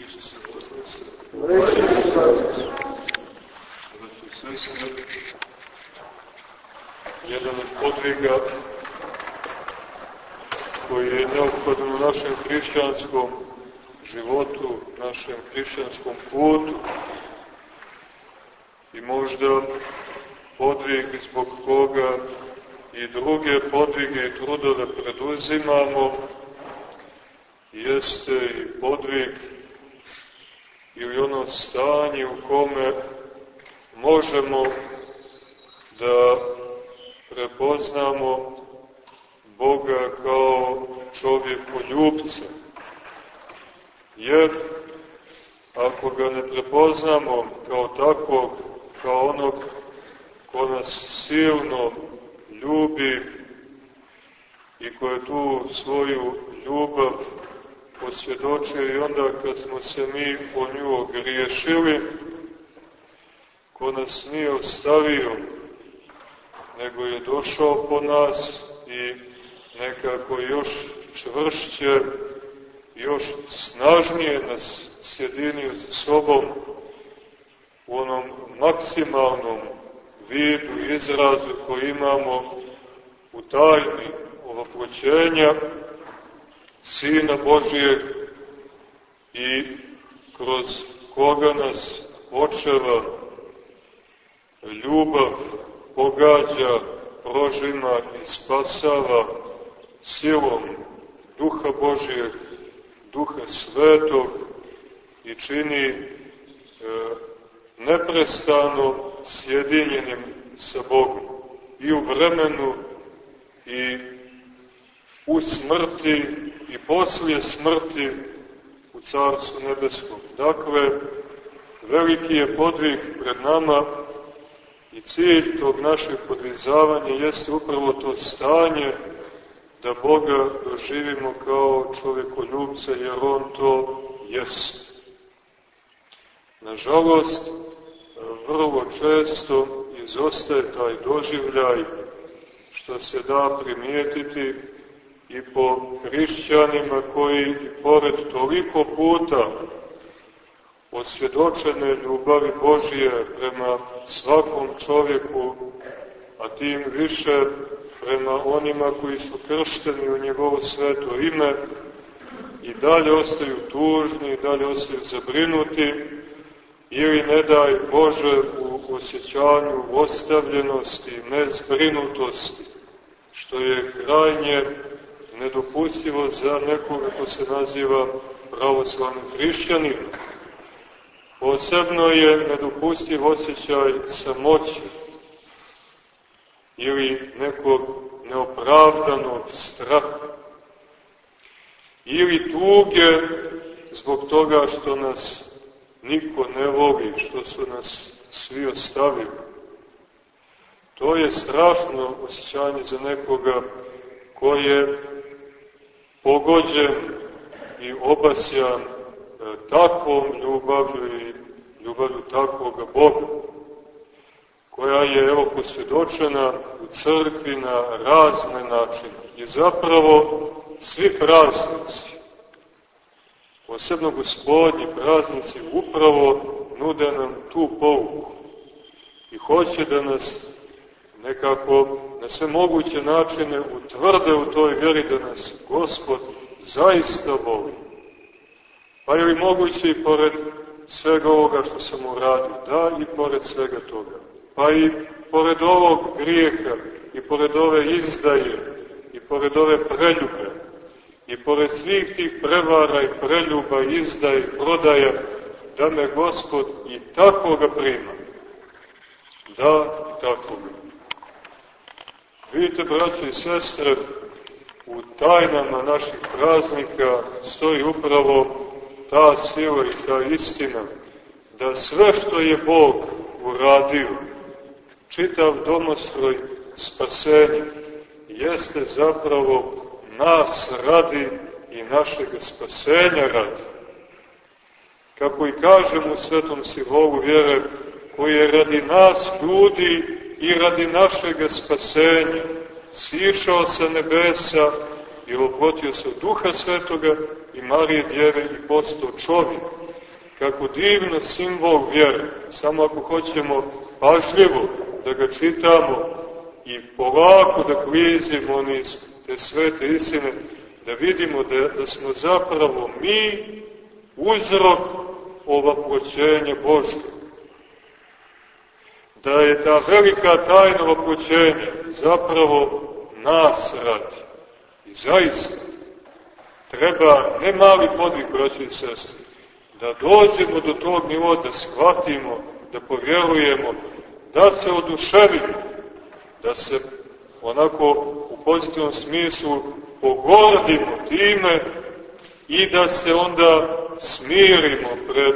Isus se sestre, jedan od podviga koji je neophodan u našem hrišćanskom životu, našem hrišćanskom putu i možda podvig zbog koga i druge podvige i trudove preduzimamo, jeste i podvig ili ono stanje u kome možemo da prepoznamo Boga kao čovjekoljubca. Jer ako ga ne prepoznamo kao takvog, kao onog ko nas silno ljubi i ko je tu svoju ljubav posvjedočio i onda kad smo se mi po nju ogriješili, ko nas nije ostavio, nego je došao po nas i nekako još čvršće, još snažnije nas sjedinio sa sobom u onom maksimalnom vidu izrazu koji imamo u tajni ovoproćenja Sina Božijeg i kroz koga nas očeva ljubav pogađa, prožima i spasava silom Duha Božijeg, Duha Svetog i čini e, neprestano sjedinjenim sa Bogom. I u vremenu i u smrti i poslije smrti u Carstvu Nebeskom. Dakle, veliki je podvig pred nama i cilj tog našeg podvizavanja jeste upravo to stanje da Boga doživimo kao čovjekoljubca, jer On to jest. Nažalost, vrlo često izostaje taj doživljaj što se da primijetiti i po hrišćanima koji, pored toliko puta osvjedočene ljubavi Božije prema svakom čovjeku, a tim više prema onima koji su kršteni u njegovo sveto ime, i dalje ostaju tužni, i dalje ostaju zabrinuti, ili ne daj Bože u osjećanju ostavljenosti, nezbrinutosti, što je krajnje nedopustivo za nekoga ko se naziva pravoslavnim hrišćanim. Posebno je nedopustiv osjećaj samoći ili nekog neopravdanog straha ili tuge zbog toga što nas niko ne voli, što su nas svi ostavili. To je strašno osjećanje za nekoga ko je pogođen i obasjan e, takvom ljubavlju i ljubavlju takvoga Boga, koja je, evo, posvjedočena u crkvi na razne načine. I zapravo svi praznici, posebno gospodnji praznici, upravo nude nam tu pouku i hoće da nas nekako na sve moguće načine utvrde u toj vjeri da nas Gospod zaista voli. Pa je li moguće i pored svega ovoga što sam uradio? Da, i pored svega toga. Pa i pored ovog grijeha, i pored ove izdaje, i pored ove preljube, i pored svih tih prevara i preljuba, izdaje i prodaja, da me Gospod i takvoga prima. Da, i takvoga. Vidite, braće i sestre, u tajnama naših praznika stoji upravo ta sila i ta istina, da sve što je Bog uradio, čitav domostroj spasenja, jeste zapravo nas radi i našeg spasenja radi. Kako i kažem u Svetom Silovu vjere, koji je radi nas ljudi i radi našeg spasenja sišao sa nebesa i oprotio se Duha Svetoga i Marije Djeve i postao čovjek kako divno simbol vjere, samo ako hoćemo pažljivo da ga čitamo i polako da klizimo niz te svete istine, da vidimo da, da smo zapravo mi uzrok ovaproćenja Božga. Da je ta velika tajna ovaproćenja zapravo nas radi. I zaista treba ne mali podvig, braći i sestri, da dođemo do tog nivoa, da shvatimo, da povjerujemo, da se oduševimo, da se onako u pozitivnom smislu pogordimo time i da se onda smirimo pred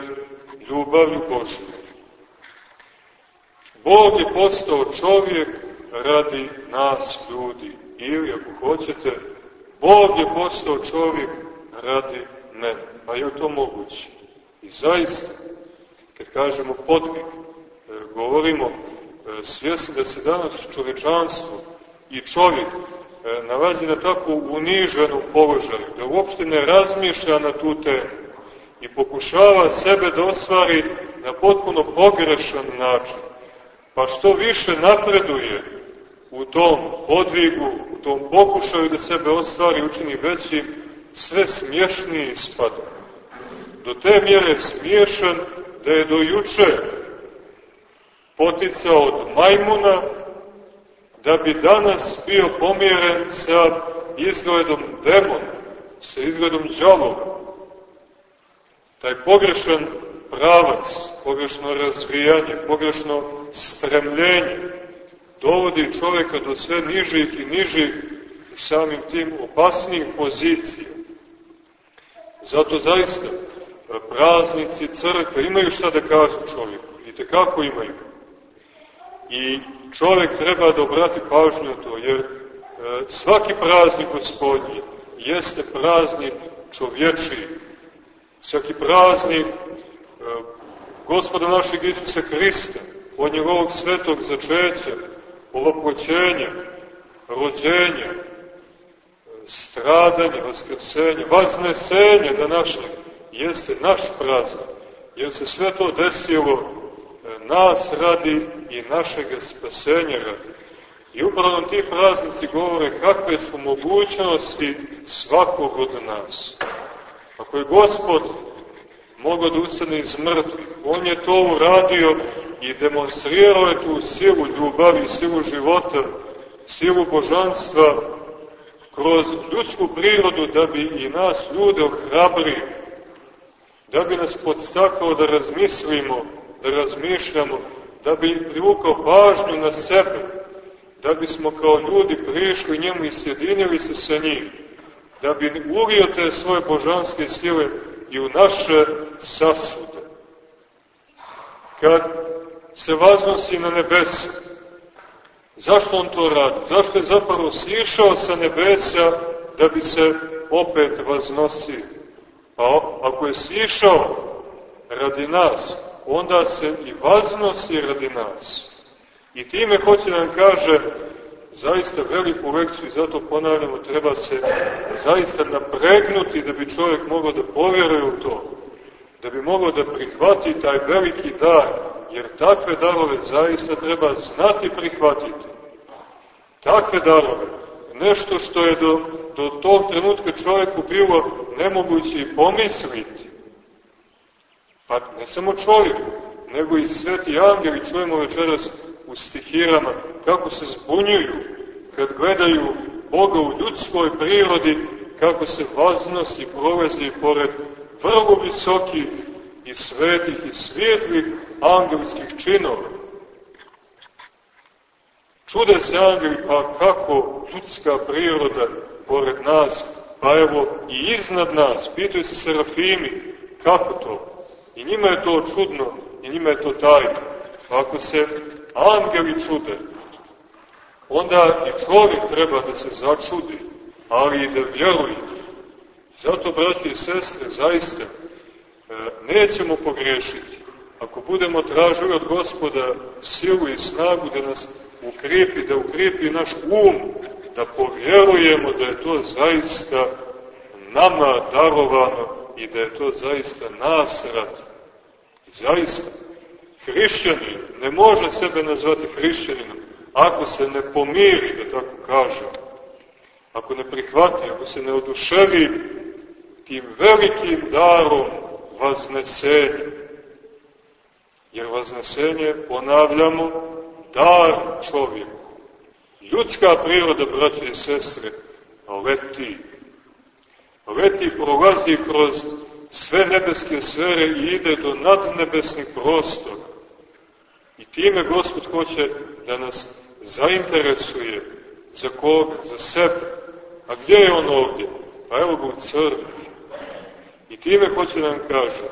ljubavlju Božju. Bog je postao čovjek radi nas ljudi. Ili, ako hoćete, Bog je postao čovjek radi mene. Pa je to moguće. I zaista, kad kažemo podvig, e, govorimo e, svjesni da se danas čovečanstvo i čovjek e, nalazi na tako uniženom položaju, da uopšte ne razmišlja na tu temu i pokušava sebe da ostvari na potpuno pogrešan način. Pa što više napreduje u tom podvigu, u tom pokušaju da sebe ostvari učini većim, sve smješniji spada. Do te mjere smiješan da je do juče od majmuna, da bi danas bio pomjeren sa izgledom demona, sa izgledom džalova. Taj pogrešan pravac, pogrešno razvijanje, pogrešno stremljenje, dovodi čoveka do sve nižih i nižih i samim tim opasnijih pozicija. Zato zaista praznici crkve imaju šta da kažu čovjeku, i tekako imaju. I čovjek treba da obrati pažnju na to, jer e, svaki praznik gospodnji jeste praznik čovječiji. Svaki praznik e, gospoda našeg Isusa Hrista, od njegovog svetog začeća, ovoploćenja, rođenja, stradanja, vaskrsenja, vaznesenja današnjeg, jeste naš praznik, jer se sve to desilo e, nas radi i našeg spasenja radi. I upravo ti praznici govore kakve su mogućnosti svakog od nas. Ako je Gospod mogao da ustane iz mrtvih, On je to uradio i demonstrirao je tu silu ljubavi, silu života, silu božanstva kroz ljudsku prirodu da bi i nas ljude ohrabrio, da bi nas podstakao da razmislimo, da razmišljamo, da bi privukao pažnju na sebe, da bismo kao ljudi prišli njemu i sjedinili se sa njim, da bi ulio te svoje božanske sile i u naše sasude. Kad se vaznosi na nebesa, zašto on to radi? Zašto je zapravo sišao sa nebesa da bi se opet vaznosio? Pa ako je sišao radi nas, onda se i vaznosi radi nas. I time hoće da nam kaže zaista veliku lekciju i zato ponavljamo treba se zaista napregnuti da bi čovjek mogao da povjeruje u to, da bi mogao da prihvati taj veliki dar, jer takve darove zaista treba znati prihvatiti. Takve darove, nešto što je do, do tog trenutka čovjeku bilo nemoguće i pomisliti. Pa ne samo čovjek, nego i sveti angeli, čujemo večeras u stihirama, kako se zbunjuju kad gledaju Boga u ljudskoj prirodi, kako se vaznosti provezi pored vrlo visokih i svetih i svijetlih angelskih činova. Čude se angeli, pa kako ljudska priroda pored nas, pa evo i iznad nas, pitaju se serafimi, kako to? I njima je to čudno, i njima je to tajno. Pa ako se angeli čude, onda i čovjek treba da se začudi, ali i da vjeruje. Zato, braći i sestre, zaista, nećemo pogriješiti. Ako budemo tražili od gospoda silu i snagu da nas ukrijepi, da ukrijepi naš um, da povjerujemo da je to zaista nama darovano i da je to zaista nas rad, Zaista, hrišćanin ne može sebe nazvati hrišćaninom ako se ne pomiri, da tako kažem, ako ne prihvati, ako se ne oduševi tim velikim darom vaznesenja. Jer vaznesenje, ponavljamo, dar čovjeku. Ljudska priroda, braće i sestre, leti. Leti prolazi kroz sve nebeske sfere i ide do nadnebesnih prostora. I time Gospod hoće da nas zainteresuje za koga, za sebe. A gdje je on ovdje? Pa evo ga u crkvi. I time hoće nam kaže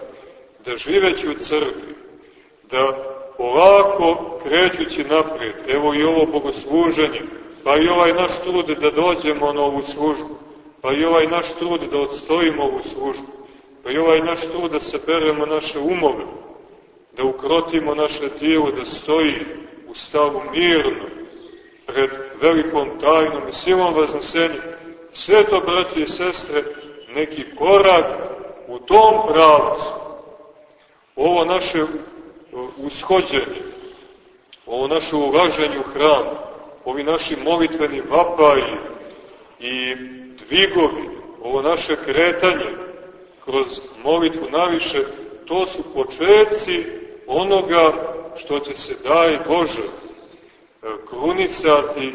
da živeći u crkvi, da polako krećući naprijed, evo i ovo bogosluženje, pa i ovaj naš trud da dođemo na ovu službu, pa i ovaj naš trud da odstojimo ovu službu, pa i ovaj naš trud da seberemo naše umove, da ukrotimo naše tijelo, da stoji u stavu mirno, pred velikom tajnom i silom vaznesenja. Sve to, braći i sestre, neki korak u tom pravcu. Ovo naše ushođenje, ovo naše ulaženje u hram, ovi naši molitveni vapaji i dvigovi, ovo naše kretanje kroz molitvu naviše, to su početci onoga što će se daj Bože krunicati e,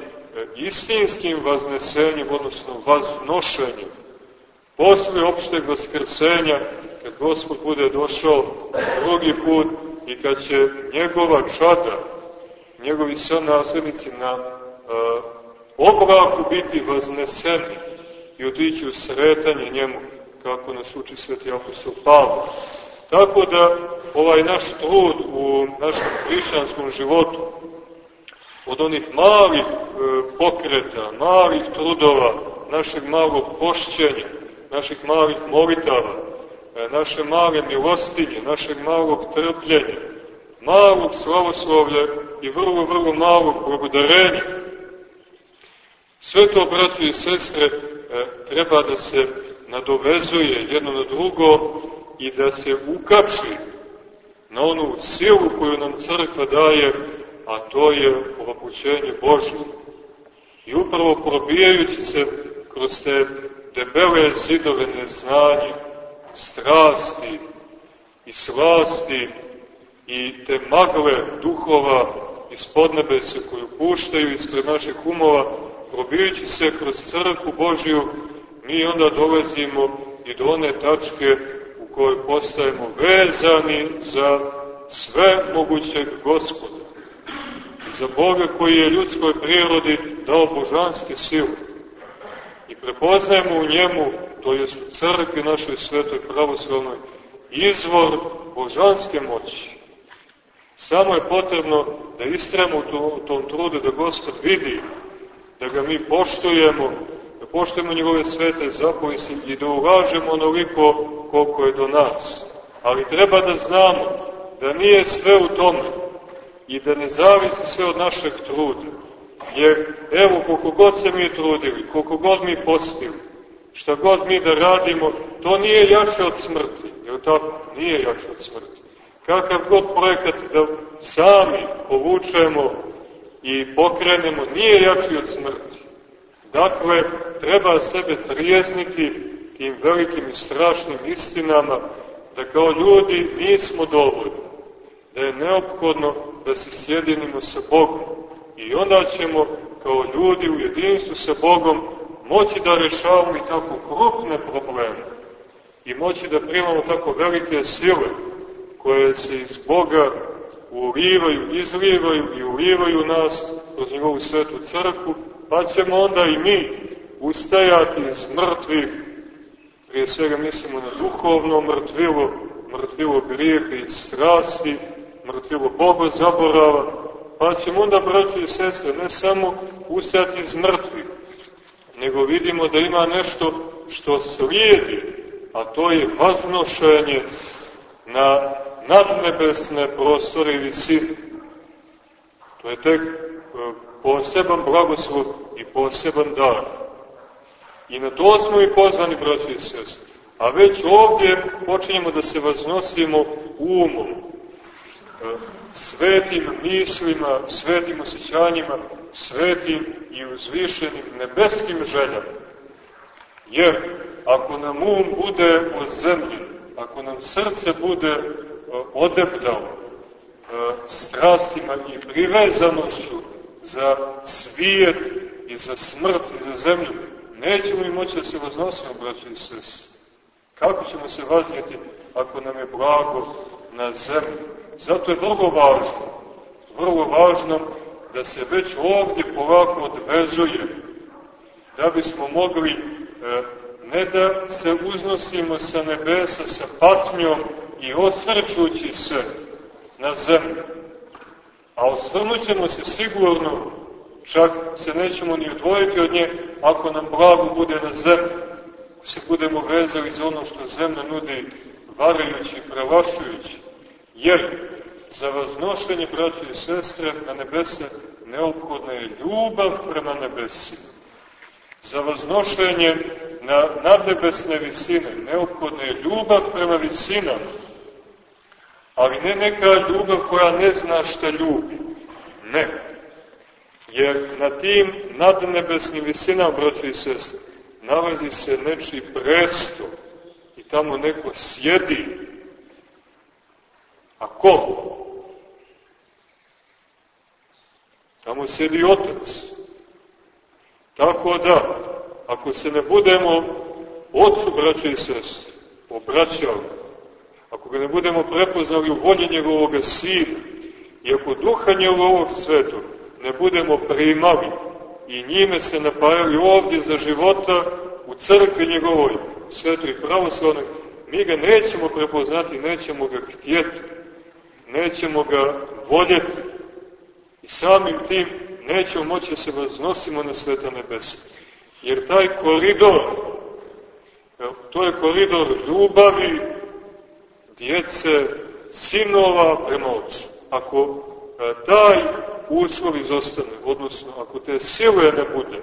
istinskim vaznesenjem, odnosno vaznošenjem. Posle opšteg vaskrsenja, kad Gospod bude došao drugi put i kad će njegova čada, njegovi naslednici na uh, oblaku biti vazneseni i otići u sretanje njemu, kako nas uči sveti apostol Pavle. Tako da ovaj naš trud u našem hrišćanskom životu, od onih malih e, pokreta, malih trudova, našeg malog pošćenja, naših malih molitava, e, naše male milostinje, našeg malog trpljenja, malog slavoslovlja i vrlo, vrlo malog благодарenja. Sve to, braći i sestre, e, treba da se nadovezuje jedno na drugo i da se ukači na onu silu koju nam crkva daje a to je opućenje Božje. I upravo probijajući se kroz te debele zidove neznanje, strasti i slasti i te magle duhova iz podnebese koju puštaju ispred naših umova, probijajući se kroz crkvu Božju, mi onda dolazimo i do one tačke u kojoj postajemo vezani za sve mogućeg gospoda za Boga koji je ljudskoj prirodi dao božanske sile. Prepoznajemo u njemu, to je u crkvi našoj svetoj pravoslavnoj, izvor božanske moći. Samo je potrebno da istremo u tom trudu da Gospod vidi, da ga mi poštujemo, da poštujemo njegove svete zapovisi i da ulažemo onoliko koliko je do nas. Ali treba da znamo da nije sve u tome, i da ne zavisi sve od našeg truda. Jer evo koliko god se mi trudili, koliko god mi postili, šta god mi da radimo, to nije jače od smrti. Jer tako? Nije jače od smrti. Kakav god projekat da sami povučemo i pokrenemo, nije jači od smrti. Dakle, treba sebe trijezniti tim velikim i strašnim istinama, da kao ljudi nismo dovoljni, da je neophodno da se sjedinimo sa Bogom. I onda ćemo kao ljudi u jedinstvu sa Bogom moći da rešavamo i tako krupne probleme. I moći da primamo tako velike sile koje se iz Boga ulivaju, izlivaju i ulivaju nas kroz njegovu svetu crkvu, pa ćemo onda i mi ustajati iz mrtvih, prije svega mislimo na duhovno mrtvilo, mrtvilo grijeha i strasti, mrtvilo Boga zaborava, pa ćemo onda, braći i sestre, ne samo ustajati iz mrtvih, nego vidimo da ima nešto što slijedi, a to je vaznošenje na nadnebesne prostore i visine. To je tek e, poseban blagoslov i poseban dar. I na to smo i pozvani, braći i sestre. A već ovdje počinjemo da se vaznosimo umom, svetim mislima, svetim osjećanjima, svetim i uzvišenim nebeskim željama. Jer ako nam um bude od zemlji, ako nam srce bude e, odebljalo e, strastima i privezanošću za svijet i za smrt i za zemlju, nećemo i moći da se vaznosimo, braći i sese. Kako ćemo se vaznjeti ako nam je blago na zemlji? Zato je vrlo važno, vrlo važno da se već ovdje polako odvezuje, da bismo mogli e, ne da se uznosimo sa nebesa sa patnjom i osvrćući se na zemlju, a osvrnut se sigurno, čak se nećemo ni odvojiti od nje, ako nam blago bude na zemlji, se budemo vezali za ono što zemlja nudi varajući i prelašujući. Jer za raznošenje braća i sestre na nebese neophodna je ljubav prema nebesima. Za raznošenje na nadnebesne visine neophodna je ljubav prema visinama. Ali ne neka ljubav koja ne zna šta ljubi. Ne. Jer na tim nadnebesnim visinama, braći i sestre, nalazi se nečiji presto i tamo neko sjedi. A ko? Tamo sjedi otac. Tako da, ako se ne budemo ocu, braće i sestre, obraćali, ako ga ne budemo prepoznali u volji njegovog sina, i ako duha njegovog svetog ne budemo primali i njime se napajali ovdje za života u crkvi njegovoj, svetoj pravoslavnoj, mi ga nećemo prepoznati, nećemo ga htjeti, nećemo ga voljeti i samim tim nećemo moći da se vaznosimo na sveta nebesa. Jer taj koridor, to je koridor ljubavi djece, sinova prema ocu. Ako e, taj uslov izostane, odnosno ako te sile ne bude,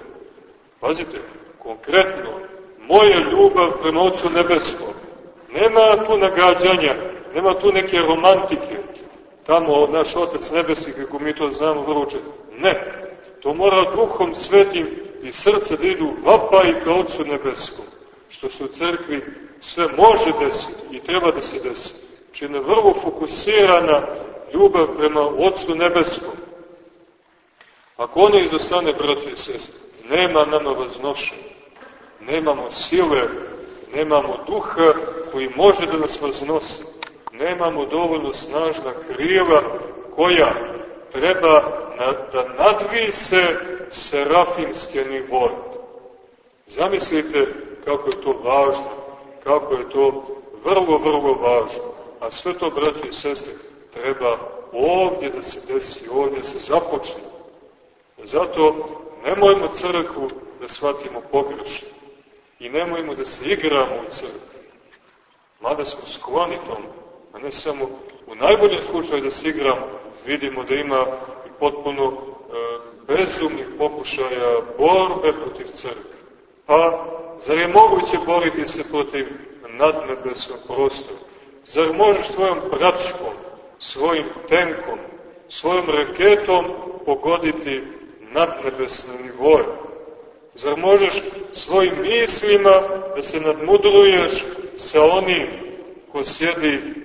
pazite, konkretno, moja ljubav prema Otcu Nebeskom, nema tu nagađanja, nema tu neke romantike, tamo naš Otac Nebeski, kako mi to znamo vrlo Ne, to mora duhom svetim i srce da idu vapaj ka Otcu Nebeskom, što se u crkvi sve može desiti i treba da se desi. Čine vrlo fokusirana ljubav prema Otcu Nebeskom. Ako ono izostane, braći i sestre, nema nama vaznošenja, nemamo sile, nemamo duha koji može da nas vaznosi, nemamo dovoljno snažna krila koja treba da nadvise serafimske nivoje. Zamislite kako je to važno, kako je to vrlo, vrlo važno. A sve to, braći i sestre, treba ovdje da se desi, ovdje da se započne. Zato nemojmo crkvu da shvatimo pogrešno i nemojmo da se igramo u crkvi. Mada smo skloni tomu, a ne samo u najboljem slučaju da se igramo, vidimo da ima potpuno e, bezumnih pokušaja borbe protiv crkve. Pa, zar je moguće boriti se protiv nadnebesnog prostora? Zar možeš svojom pračkom, svojim tenkom, svojom raketom pogoditi nadnebesne nivoje? Zar možeš svojim mislima da se nadmudruješ sa onim ko sjedi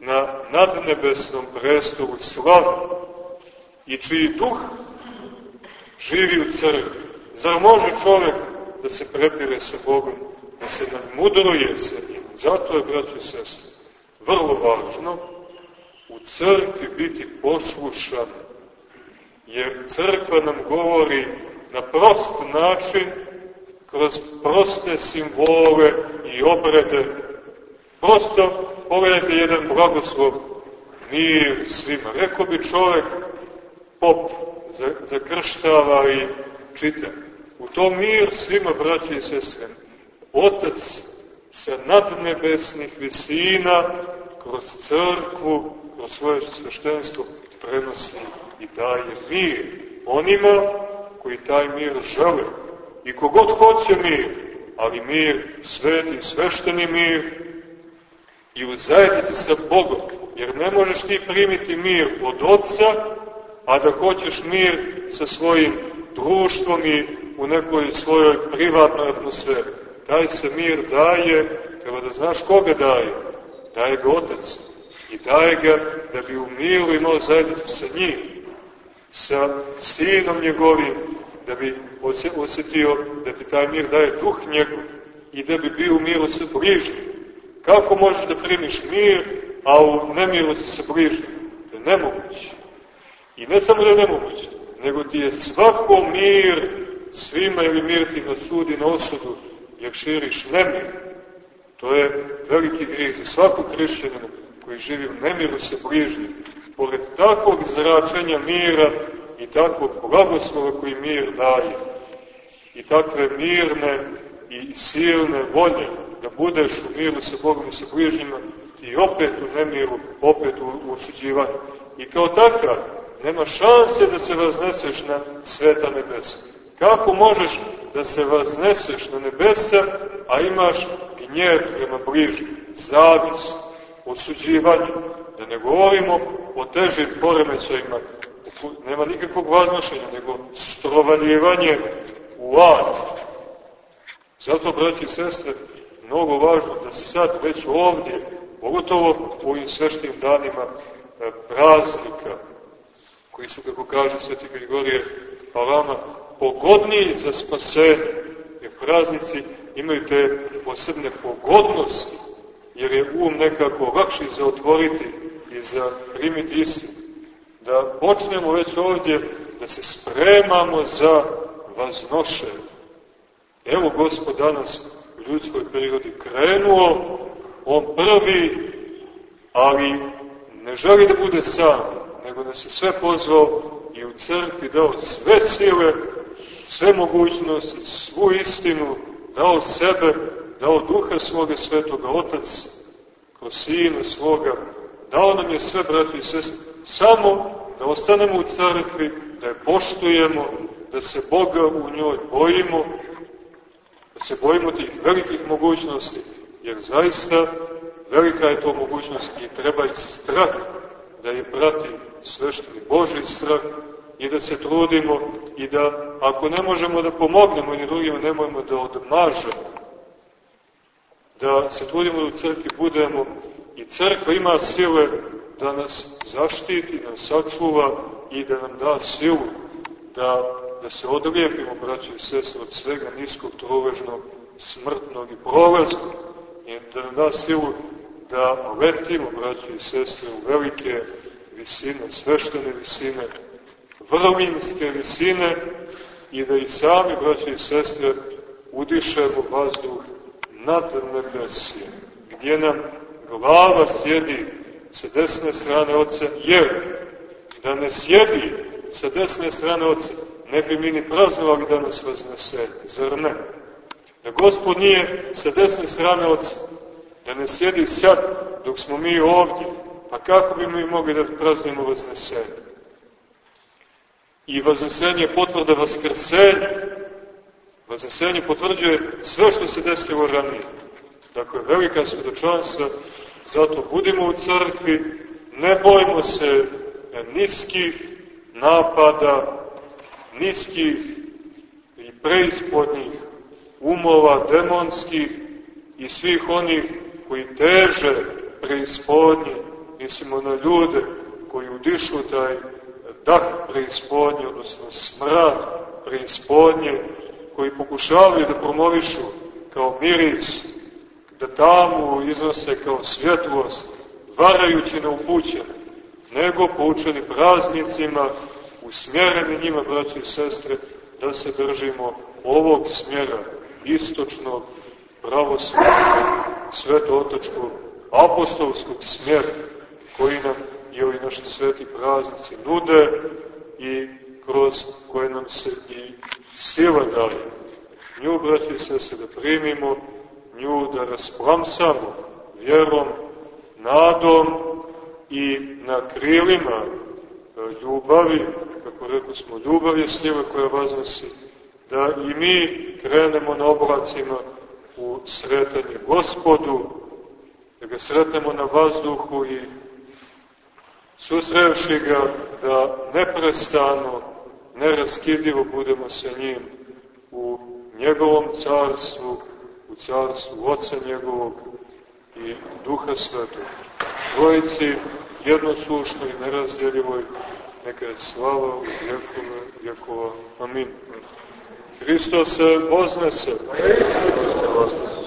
na nadnebesnom prestoru slavu i čiji duh živi u crkvi? Zar može čovek da se prepire sa Bogom, da se nadmudruje sa njim? Zato je, braći i sestri, vrlo važno u crkvi biti poslušan, jer crkva nam govori na prost način, kroz proste simbole i obrede. Prosto pogledajte jedan blagoslov, mir svima. Rekao bi čovek, pop, zakrštava i čita. U tom mir svima, braći i sestre, Otac sa nadnebesnih visina kroz crkvu, kroz svoje sveštenstvo prenosi i daje mir onima koji taj mir žele. I kogod hoće mir, ali mir, sveti, svešteni mir, i u zajednici sa Bogom, jer ne možeš ti primiti mir od Otca, a da hoćeš mir sa svojim društvom i u nekoj svojoj privatnoj atmosferi. Taj se mir daje, treba da znaš koga daje. Daje ga Otac. I daje ga da bi u miru imao zajednicu sa njim, sa sinom njegovim, da bi osjetio da ti taj mir daje duh njegov i da bi bio u miru sa bližnjim. Kako možeš da primiš mir, a u nemiru si sa bližnjim? To je nemoguće. I ne samo da je nemoguće, nego ti je svako mir svima ili mir ti na sudi na osudu, jer širiš nemir. To je veliki grijeh za svakog hrišćanina koji živi u nemiru sa bližnjim. Pored takvog zračenja mira i takvog blagoslova koji mir daje i takve mirne i silne volje da budeš u miru sa Bogom i sa bližnjima, ti opet u nemiru, opet u, osuđivanju. I kao takav, nema šanse da se razneseš na sveta nebesa. Kako možeš da se razneseš na nebesa, a imaš gnjev prema bližnjim, zavis, osuđivanje, da ne govorimo o težim poremećajima, nema nikakvog vaznošenja, nego strovaljivanje u ad. Zato, braći i sestre, mnogo važno da sad već ovdje, pogotovo u ovim sveštim danima e, praznika, koji su, kako kaže Sveti Grigorije Palama, pogodniji za spasenje, jer praznici imaju te posebne pogodnosti, jer je um nekako lakši za otvoriti i za primiti istinu. Da počnemo već ovdje da se spremamo za vaznošenje. Evo Gospod danas ljudskoj prirodi krenuo, on prvi, ali ne želi da bude sam, nego da se sve pozvao i u crkvi dao sve sile, sve mogućnosti, svu istinu, dao sebe, dao duha svoga svetoga Otac, kroz sina svoga, dao nam je sve, braći i sest, samo da ostanemo u crkvi, da je poštujemo, da se Boga u njoj bojimo, se bojimo tih velikih mogućnosti, jer zaista velika je to mogućnost i treba i strah da je prati svešteni Boži strah i da se trudimo i da ako ne možemo da pomognemo ni drugima, nemojmo da odmažemo. Da se trudimo da u crkvi budemo i crkva ima sile da nas zaštiti, da nas sačuva i da nam da silu da, da se odlijepimo, braći i sestre, od svega niskog, trovežnog, smrtnog i prolaznog i da nam da silu da letimo, braći i sestre, u velike visine, sveštene visine, vrlinske visine i da i sami, braći i sestre, udišemo vazduh nad nebesije, gdje nam glava sjedi sa desne strane Oca, jer da ne sjedi sa desne strane Oca, ne bi mi ni praznovali da nas vaznese, zar ne? Da Gospod nije sa desne strane Oca, da ne sjedi sad dok smo mi ovdje, pa kako bi mi mogli da praznujemo vaznesenje? I vaznesenje je potvrda. Vaznesenje potvrđuje sve što se desilo ranije. Dakle, velika svedočanstva, zato budimo u crkvi, ne bojimo se niskih napada, niskih i preispodnjih umova demonskih i svih onih koji teže preispodnje, mislimo na ljude koji udišu taj dah preispodnje, odnosno smrad preispodnje, koji pokušavaju da promovišu kao miris, da tamo iznose kao svjetlost, varajući na upućene, nego poučeni praznicima, usmjereni njima, braći i sestre, da se držimo ovog smjera, istočnog, pravoslavnog, svetotočkog, apostolskog smjera, koji nam i ovi naši sveti praznici nude i kroz koje nam se i sila daje. Nju, braći se, se da primimo, nju da rasplamsamo vjerom, nadom i na krilima e, ljubavi, rekao smo, ljubav je sila koja vas nosi, da i mi krenemo na oblacima u sretanje gospodu, da ga sretnemo na vazduhu i susrevši ga da neprestano, neraskidivo budemo sa njim u njegovom carstvu, u carstvu Oca njegovog i Duha Svetog. Trojici jednoslušnoj nerazdjeljivoj, neka je slava u vjekove vjekova. Amin. Hristos se voznese. Hristos se voznese.